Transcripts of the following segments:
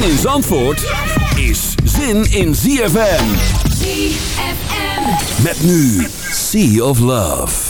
Zin in Zandvoort is zin in ZFM. ZFM. Met nu Sea of Love.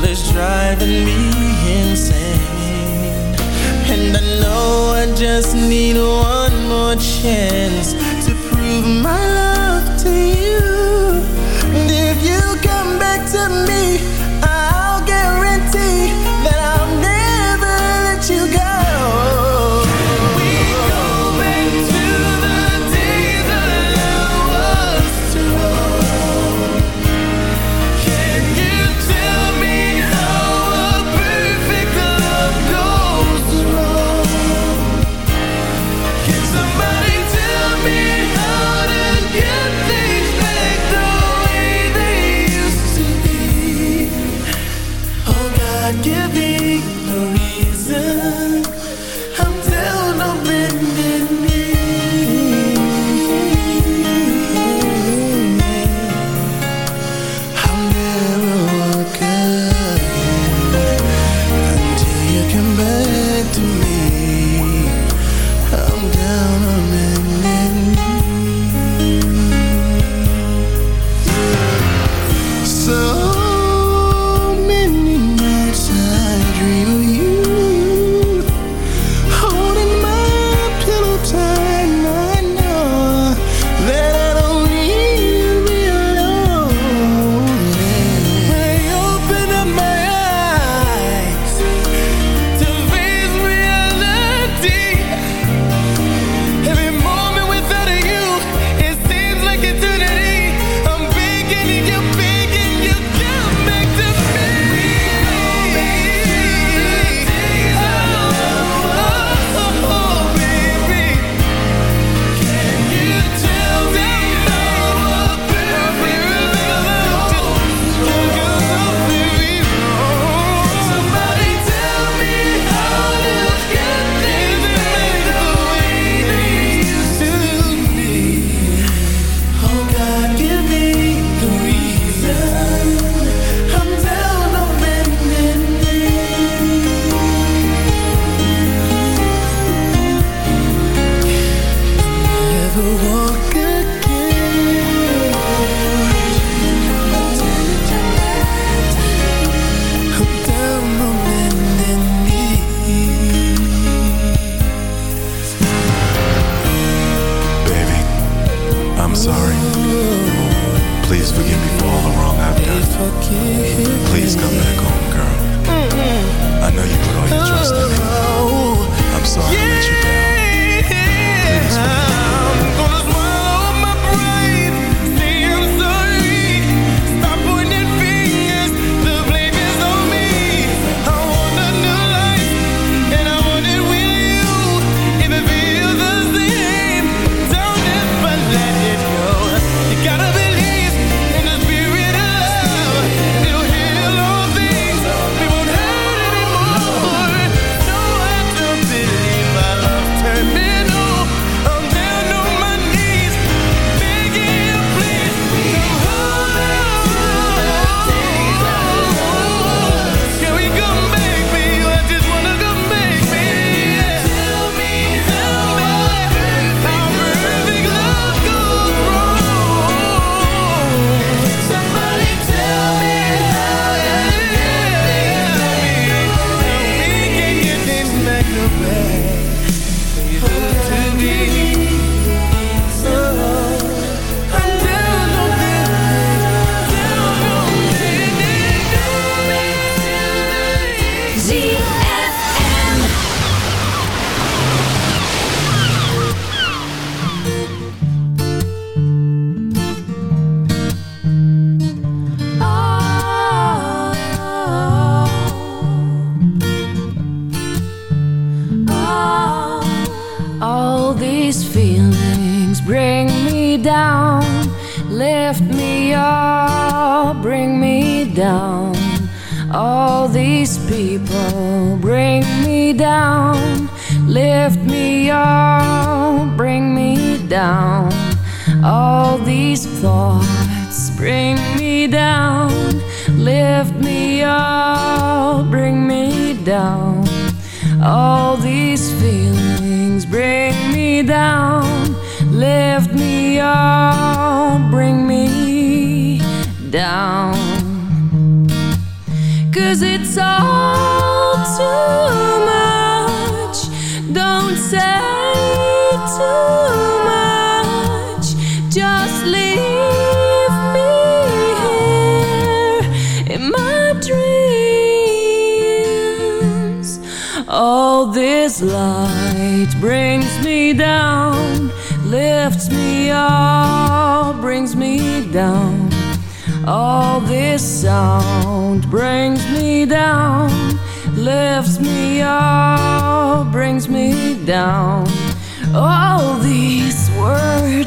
girl is driving me insane. And I know I just need one more chance To prove my love.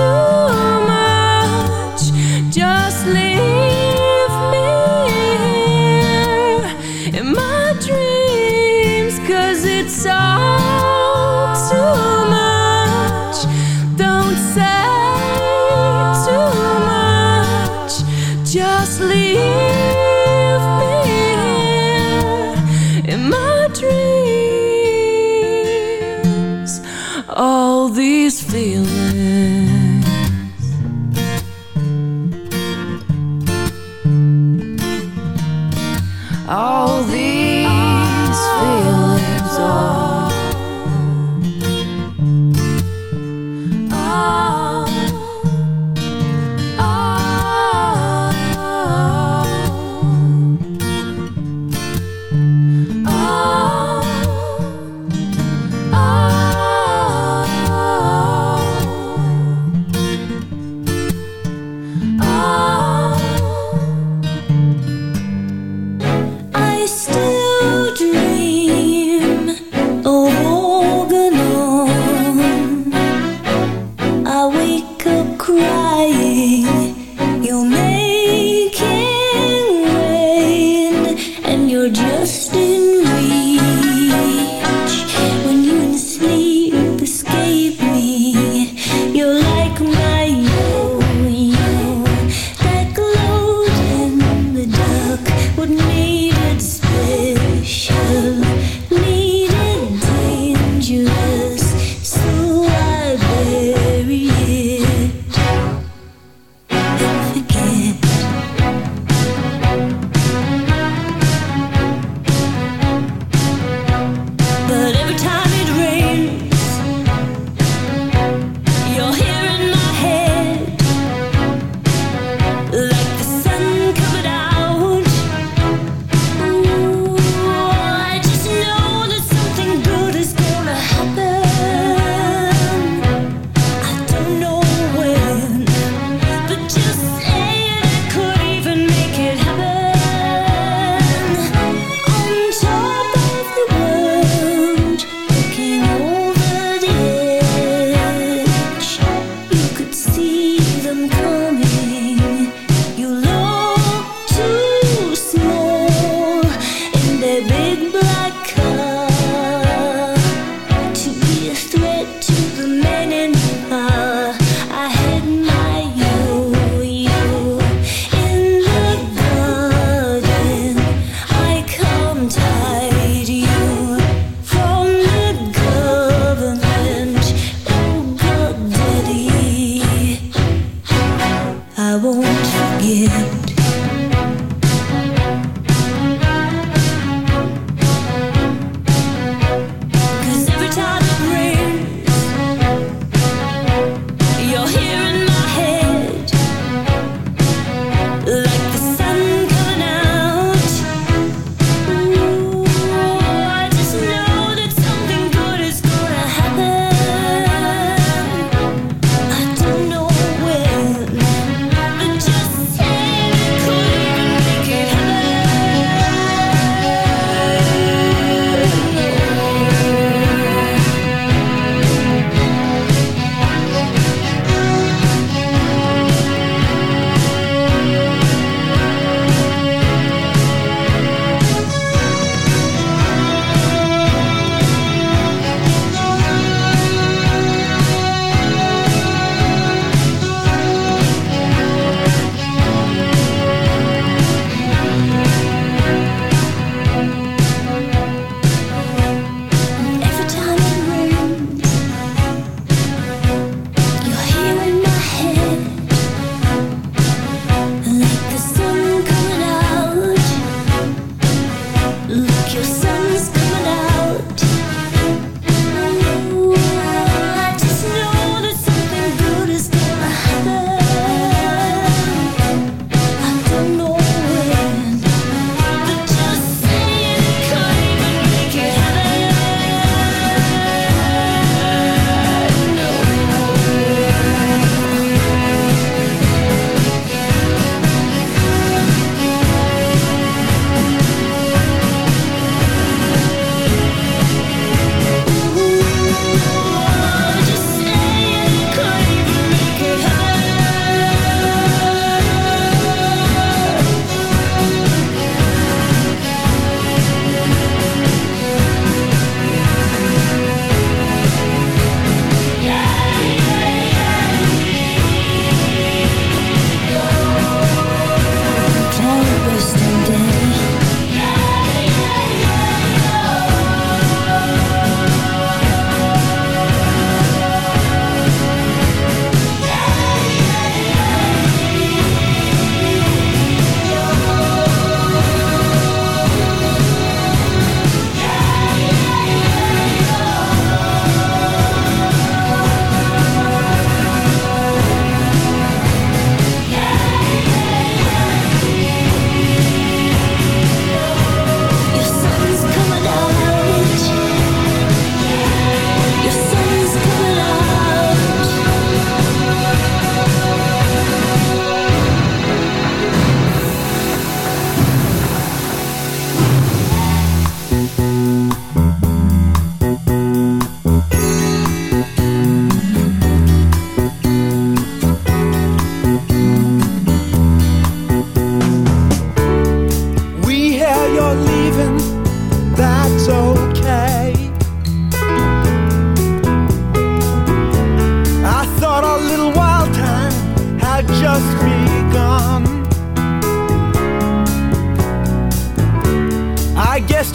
too Oh,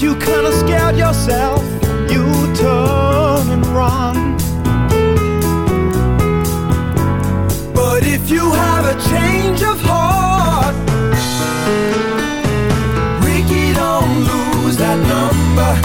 you kinda scared yourself, you turn and run. But if you have a change of heart, Rikki, don't lose that number.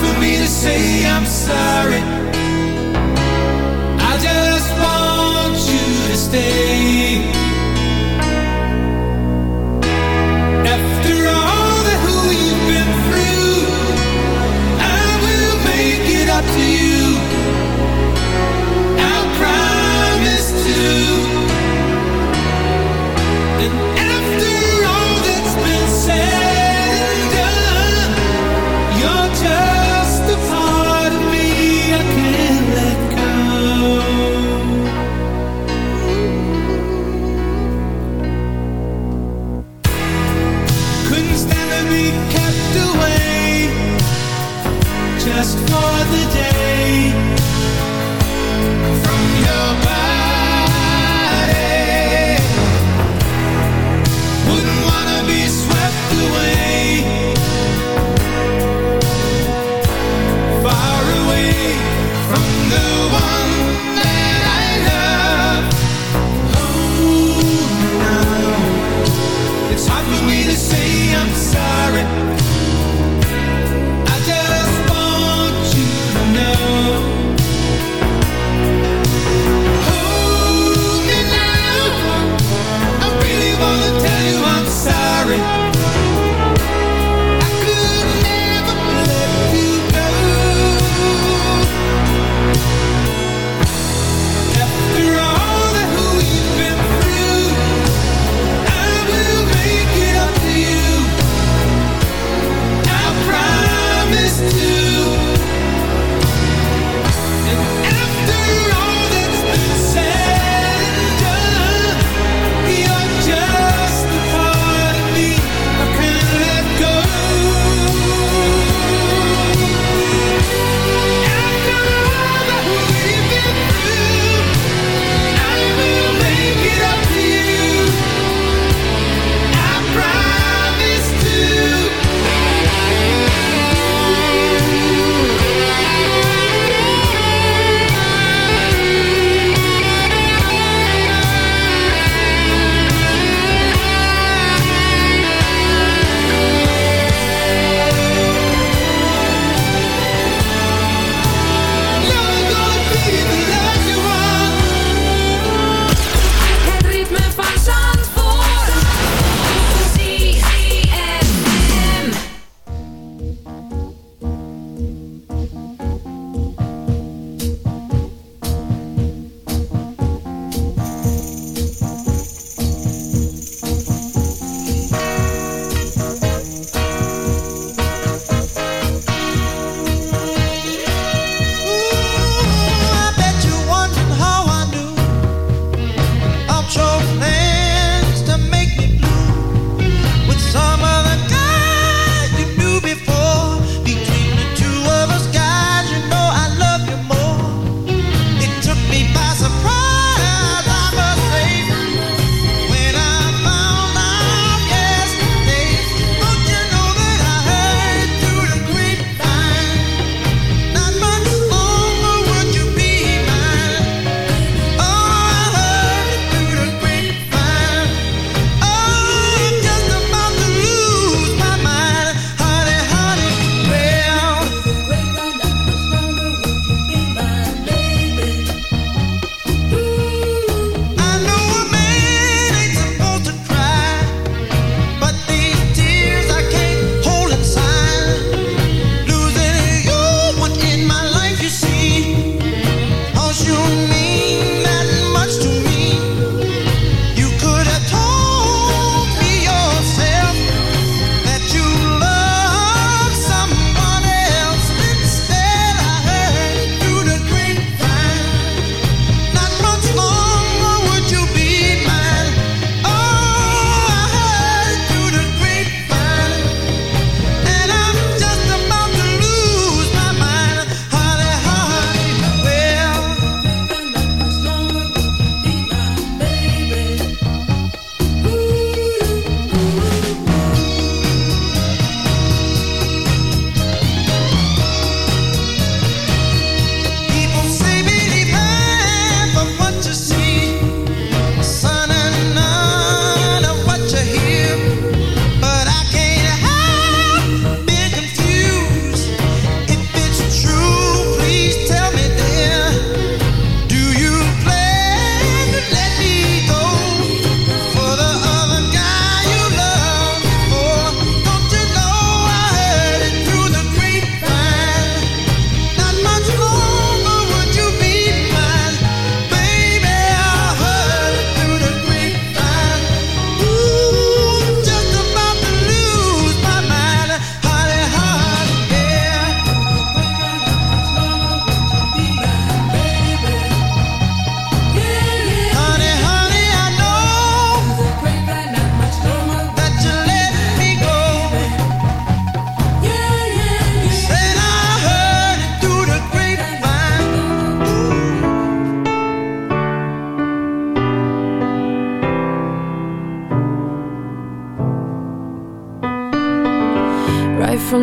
For me to say I'm sorry.